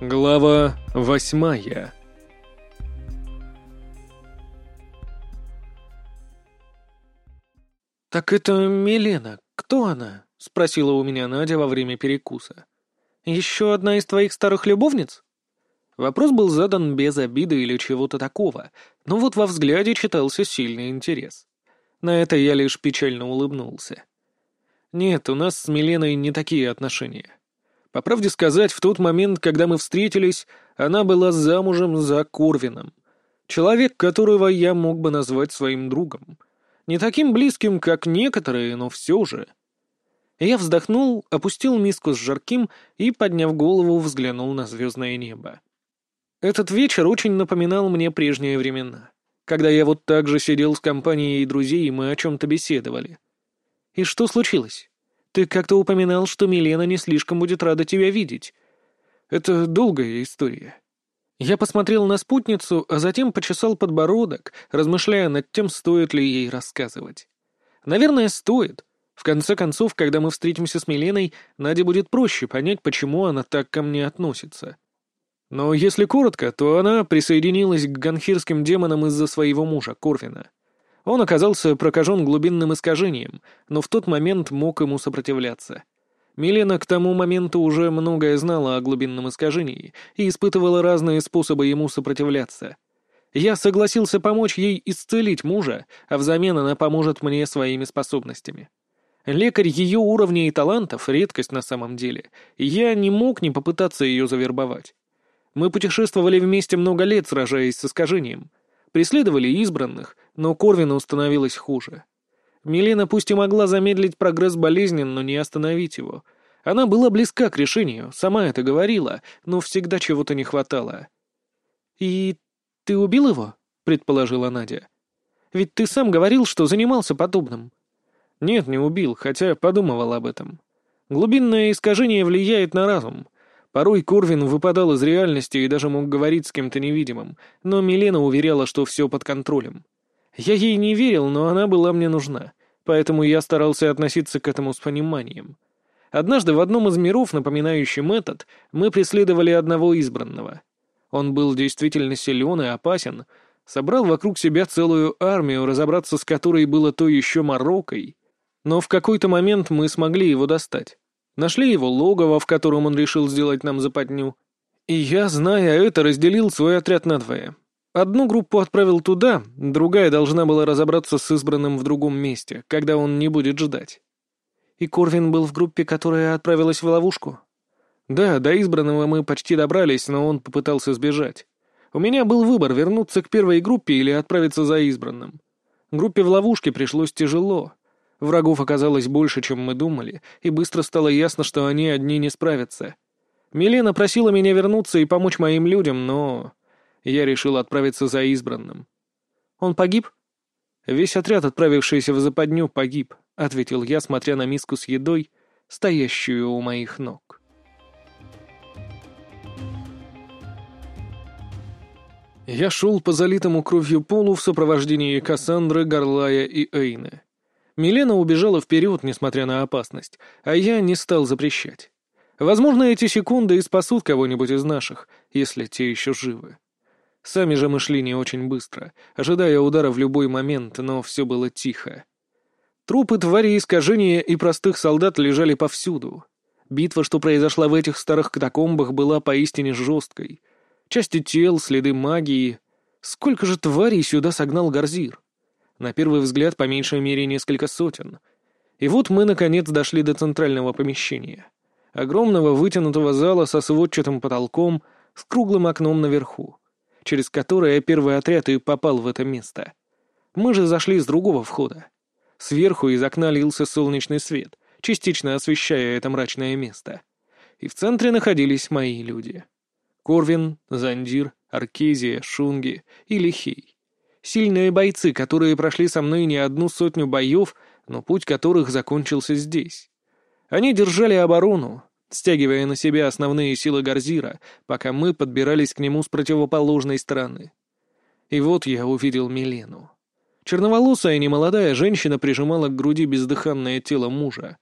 Глава восьмая «Так это Милена. Кто она?» — спросила у меня Надя во время перекуса. «Еще одна из твоих старых любовниц?» Вопрос был задан без обиды или чего-то такого, но вот во взгляде читался сильный интерес. На это я лишь печально улыбнулся. «Нет, у нас с Миленой не такие отношения. По правде сказать, в тот момент, когда мы встретились, она была замужем за Корвином. Человек, которого я мог бы назвать своим другом. Не таким близким, как некоторые, но все же. Я вздохнул, опустил миску с жарким и, подняв голову, взглянул на звездное небо. Этот вечер очень напоминал мне прежние времена, когда я вот так же сидел с компанией друзей, и мы о чем-то беседовали. И что случилось? Ты как-то упоминал, что Милена не слишком будет рада тебя видеть. Это долгая история. Я посмотрел на спутницу, а затем почесал подбородок, размышляя над тем, стоит ли ей рассказывать. Наверное, стоит. В конце концов, когда мы встретимся с Миленой, Наде будет проще понять, почему она так ко мне относится. Но если коротко, то она присоединилась к ганхирским демонам из-за своего мужа, Корвина. Он оказался прокажен глубинным искажением, но в тот момент мог ему сопротивляться. Милена к тому моменту уже многое знала о глубинном искажении и испытывала разные способы ему сопротивляться. Я согласился помочь ей исцелить мужа, а взамен она поможет мне своими способностями. Лекарь ее уровня и талантов — редкость на самом деле, и я не мог не попытаться ее завербовать. Мы путешествовали вместе много лет, сражаясь с искажением. Преследовали избранных, но Корвину становилось хуже. Милена пусть и могла замедлить прогресс болезни, но не остановить его. Она была близка к решению, сама это говорила, но всегда чего-то не хватало. «И ты убил его?» — предположила Надя. «Ведь ты сам говорил, что занимался подобным». «Нет, не убил, хотя подумывал об этом. Глубинное искажение влияет на разум. Порой Корвин выпадал из реальности и даже мог говорить с кем-то невидимым, но Милена уверяла, что все под контролем. Я ей не верил, но она была мне нужна, поэтому я старался относиться к этому с пониманием. Однажды в одном из миров, напоминающем этот, мы преследовали одного избранного. Он был действительно силен и опасен, собрал вокруг себя целую армию, разобраться с которой было то еще морокой. Но в какой-то момент мы смогли его достать. Нашли его логово, в котором он решил сделать нам западню. И я, зная это, разделил свой отряд надвое. Одну группу отправил туда, другая должна была разобраться с избранным в другом месте, когда он не будет ждать. И Корвин был в группе, которая отправилась в ловушку? Да, до избранного мы почти добрались, но он попытался сбежать. У меня был выбор, вернуться к первой группе или отправиться за избранным. Группе в ловушке пришлось тяжело. Врагов оказалось больше, чем мы думали, и быстро стало ясно, что они одни не справятся. Милена просила меня вернуться и помочь моим людям, но я решил отправиться за избранным. «Он погиб?» «Весь отряд, отправившийся в западню, погиб», — ответил я, смотря на миску с едой, стоящую у моих ног. Я шел по залитому кровью полу в сопровождении Кассандры, Горлая и Эйны. Милена убежала вперед, несмотря на опасность, а я не стал запрещать. Возможно, эти секунды и спасут кого-нибудь из наших, если те еще живы. Сами же мы шли не очень быстро, ожидая удара в любой момент, но все было тихо. Трупы твари искажения и простых солдат лежали повсюду. Битва, что произошла в этих старых катакомбах, была поистине жесткой. Части тел, следы магии. Сколько же тварей сюда согнал Гарзир? На первый взгляд, по меньшей мере, несколько сотен. И вот мы, наконец, дошли до центрального помещения. Огромного вытянутого зала со сводчатым потолком, с круглым окном наверху через которое первый отряд и попал в это место. Мы же зашли с другого входа. Сверху из окна лился солнечный свет, частично освещая это мрачное место. И в центре находились мои люди. Корвин, Зандир, Аркезия, Шунги и Лихей. Сильные бойцы, которые прошли со мной не одну сотню боев, но путь которых закончился здесь. Они держали оборону, стягивая на себя основные силы Гарзира, пока мы подбирались к нему с противоположной стороны. И вот я увидел Милену. Черноволосая немолодая женщина прижимала к груди бездыханное тело мужа.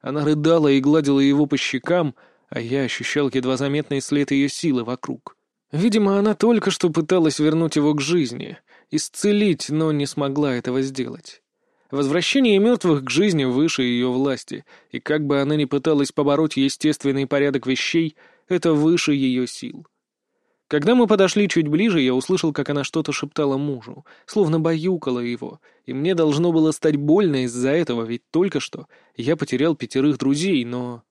Она рыдала и гладила его по щекам, а я ощущал едва заметный след ее силы вокруг. Видимо, она только что пыталась вернуть его к жизни, исцелить, но не смогла этого сделать. Возвращение мертвых к жизни выше ее власти, и как бы она ни пыталась побороть естественный порядок вещей, это выше ее сил. Когда мы подошли чуть ближе, я услышал, как она что-то шептала мужу, словно баюкала его, и мне должно было стать больно из-за этого, ведь только что я потерял пятерых друзей, но...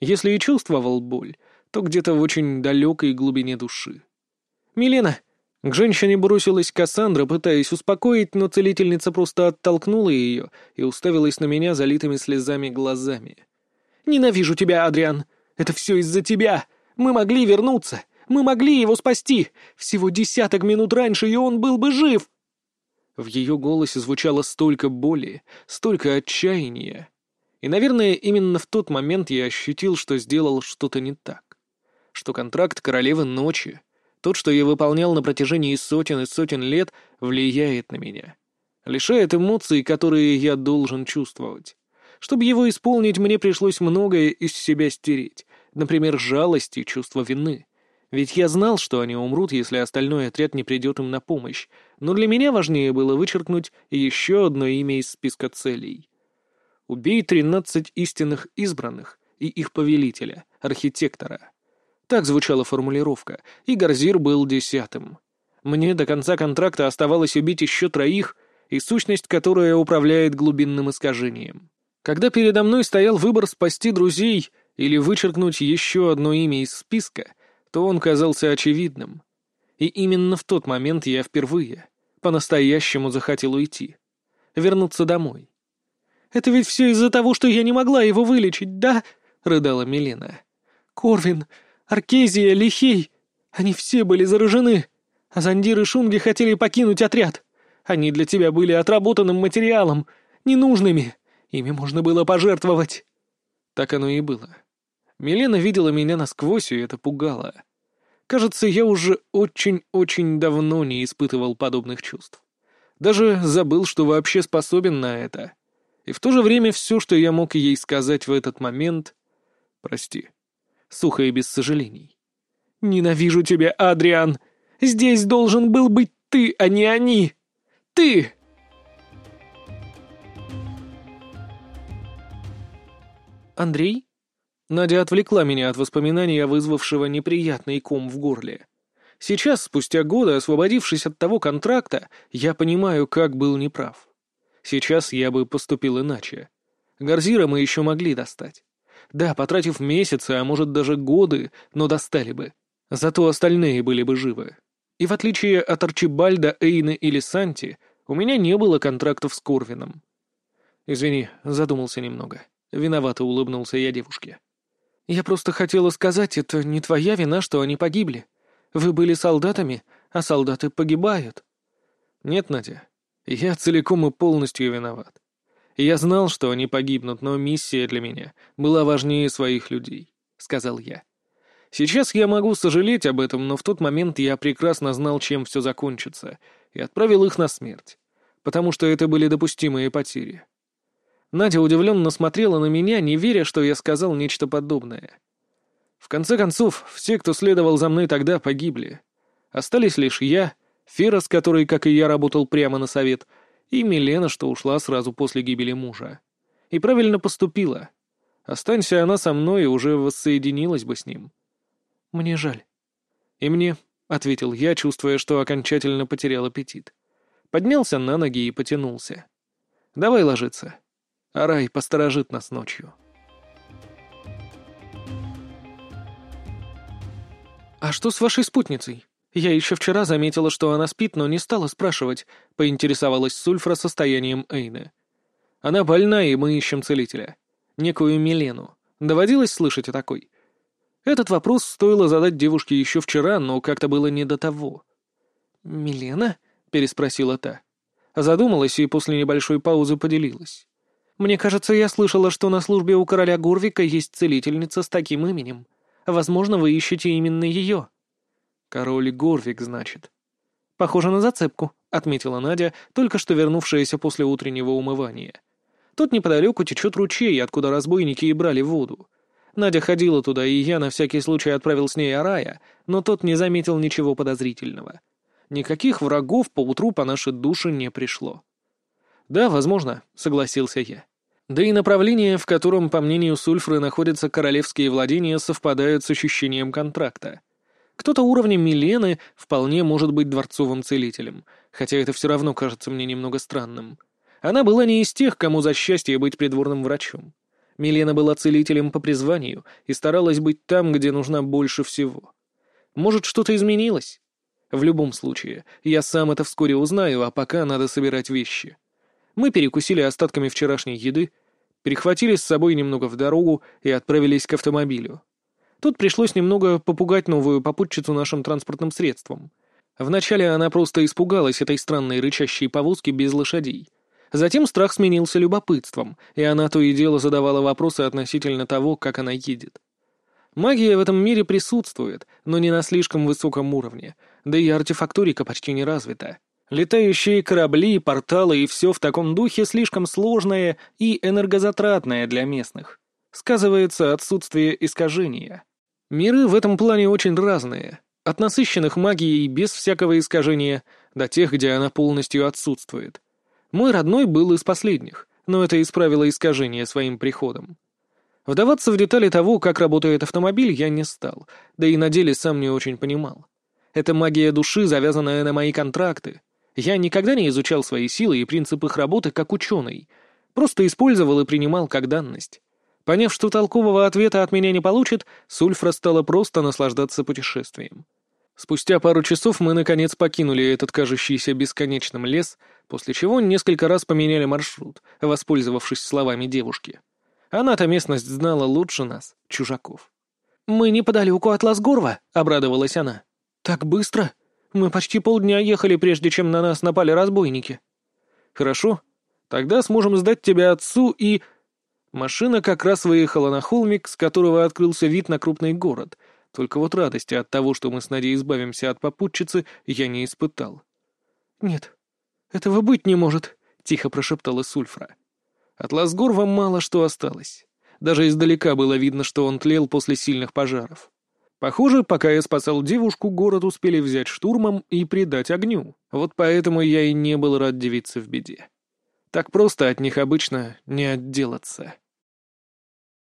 Если и чувствовал боль, то где-то в очень далекой глубине души. «Милена!» К женщине бросилась Кассандра, пытаясь успокоить, но целительница просто оттолкнула ее и уставилась на меня залитыми слезами глазами. «Ненавижу тебя, Адриан! Это все из-за тебя! Мы могли вернуться! Мы могли его спасти! Всего десяток минут раньше, и он был бы жив!» В ее голосе звучало столько боли, столько отчаяния. И, наверное, именно в тот момент я ощутил, что сделал что-то не так. Что контракт королевы ночи, тот, что я выполнял на протяжении сотен и сотен лет, влияет на меня. Лишает эмоций, которые я должен чувствовать. Чтобы его исполнить, мне пришлось многое из себя стереть. Например, жалость и чувство вины. Ведь я знал, что они умрут, если остальной отряд не придет им на помощь. Но для меня важнее было вычеркнуть еще одно имя из списка целей. Убей тринадцать истинных избранных и их повелителя, архитектора. Так звучала формулировка, и Гарзир был десятым. Мне до конца контракта оставалось убить еще троих, и сущность, которая управляет глубинным искажением. Когда передо мной стоял выбор спасти друзей или вычеркнуть еще одно имя из списка, то он казался очевидным. И именно в тот момент я впервые, по-настоящему захотел уйти. Вернуться домой. «Это ведь все из-за того, что я не могла его вылечить, да?» — рыдала Милена. «Корвин, Аркезия, Лихей, они все были заражены. А Зандир и Шунги хотели покинуть отряд. Они для тебя были отработанным материалом, ненужными. Ими можно было пожертвовать». Так оно и было. Милена видела меня насквозь, и это пугало. Кажется, я уже очень-очень давно не испытывал подобных чувств. Даже забыл, что вообще способен на это. И в то же время все, что я мог ей сказать в этот момент... Прости. Сухо и без сожалений. «Ненавижу тебя, Адриан! Здесь должен был быть ты, а не они! Ты!» «Андрей?» Надя отвлекла меня от воспоминания, вызвавшего неприятный ком в горле. Сейчас, спустя годы, освободившись от того контракта, я понимаю, как был неправ. Сейчас я бы поступил иначе. Гарзира мы еще могли достать. Да, потратив месяцы, а может даже годы, но достали бы. Зато остальные были бы живы. И в отличие от Арчибальда, Эйны или Санти, у меня не было контрактов с Корвином. «Извини, задумался немного». Виновато улыбнулся я девушке. «Я просто хотела сказать, это не твоя вина, что они погибли. Вы были солдатами, а солдаты погибают». «Нет, Надя, я целиком и полностью виноват. Я знал, что они погибнут, но миссия для меня была важнее своих людей», — сказал я. «Сейчас я могу сожалеть об этом, но в тот момент я прекрасно знал, чем все закончится, и отправил их на смерть, потому что это были допустимые потери. Надя удивленно смотрела на меня, не веря, что я сказал нечто подобное. В конце концов, все, кто следовал за мной тогда, погибли. Остались лишь я, Фера, с которой, как и я, работал прямо на совет, и Милена, что ушла сразу после гибели мужа. И правильно поступила. Останься она со мной, и уже воссоединилась бы с ним. Мне жаль. И мне, — ответил я, чувствуя, что окончательно потерял аппетит. Поднялся на ноги и потянулся. «Давай ложиться. Арай посторожит нас ночью. «А что с вашей спутницей? Я еще вчера заметила, что она спит, но не стала спрашивать», — поинтересовалась Сульфра состоянием Эйны. «Она больна, и мы ищем целителя. Некую Милену. Доводилось слышать о такой?» Этот вопрос стоило задать девушке еще вчера, но как-то было не до того. «Милена?» — переспросила та. Задумалась и после небольшой паузы поделилась. Мне кажется, я слышала, что на службе у короля Гурвика есть целительница с таким именем. Возможно, вы ищете именно ее». «Король Горвик, значит». «Похоже на зацепку», — отметила Надя, только что вернувшаяся после утреннего умывания. «Тут неподалеку течет ручей, откуда разбойники и брали воду. Надя ходила туда, и я на всякий случай отправил с ней Арая, но тот не заметил ничего подозрительного. Никаких врагов поутру по нашей душе не пришло. «Да, возможно», — согласился я. Да и направление, в котором, по мнению Сульфры, находятся королевские владения, совпадают с ощущением контракта. Кто-то уровня Милены вполне может быть дворцовым целителем, хотя это все равно кажется мне немного странным. Она была не из тех, кому за счастье быть придворным врачом. Милена была целителем по призванию и старалась быть там, где нужна больше всего. Может, что-то изменилось? В любом случае, я сам это вскоре узнаю, а пока надо собирать вещи. Мы перекусили остатками вчерашней еды, перехватили с собой немного в дорогу и отправились к автомобилю. Тут пришлось немного попугать новую попутчицу нашим транспортным средством. Вначале она просто испугалась этой странной рычащей повозки без лошадей. Затем страх сменился любопытством, и она то и дело задавала вопросы относительно того, как она едет. Магия в этом мире присутствует, но не на слишком высоком уровне, да и артефакторика почти не развита. Летающие корабли, порталы и все в таком духе слишком сложное и энергозатратное для местных. Сказывается отсутствие искажения. Миры в этом плане очень разные. От насыщенных магией без всякого искажения до тех, где она полностью отсутствует. Мой родной был из последних, но это исправило искажение своим приходом. Вдаваться в детали того, как работает автомобиль, я не стал, да и на деле сам не очень понимал. Это магия души, завязанная на мои контракты, я никогда не изучал свои силы и принцип их работы как ученый, просто использовал и принимал как данность. Поняв, что толкового ответа от меня не получит, Сульфра стала просто наслаждаться путешествием. Спустя пару часов мы, наконец, покинули этот кажущийся бесконечным лес, после чего несколько раз поменяли маршрут, воспользовавшись словами девушки. Она-то местность знала лучше нас, чужаков. «Мы неподалеку от Ласгорва», — обрадовалась она. «Так быстро?» Мы почти полдня ехали, прежде чем на нас напали разбойники. Хорошо. Тогда сможем сдать тебя отцу и... Машина как раз выехала на холмик, с которого открылся вид на крупный город. Только вот радости от того, что мы с Надей избавимся от попутчицы, я не испытал. «Нет, этого быть не может», — тихо прошептала Сульфра. От Ласгорва мало что осталось. Даже издалека было видно, что он тлел после сильных пожаров. Похоже, пока я спасал девушку, город успели взять штурмом и придать огню. Вот поэтому я и не был рад девице в беде. Так просто от них обычно не отделаться.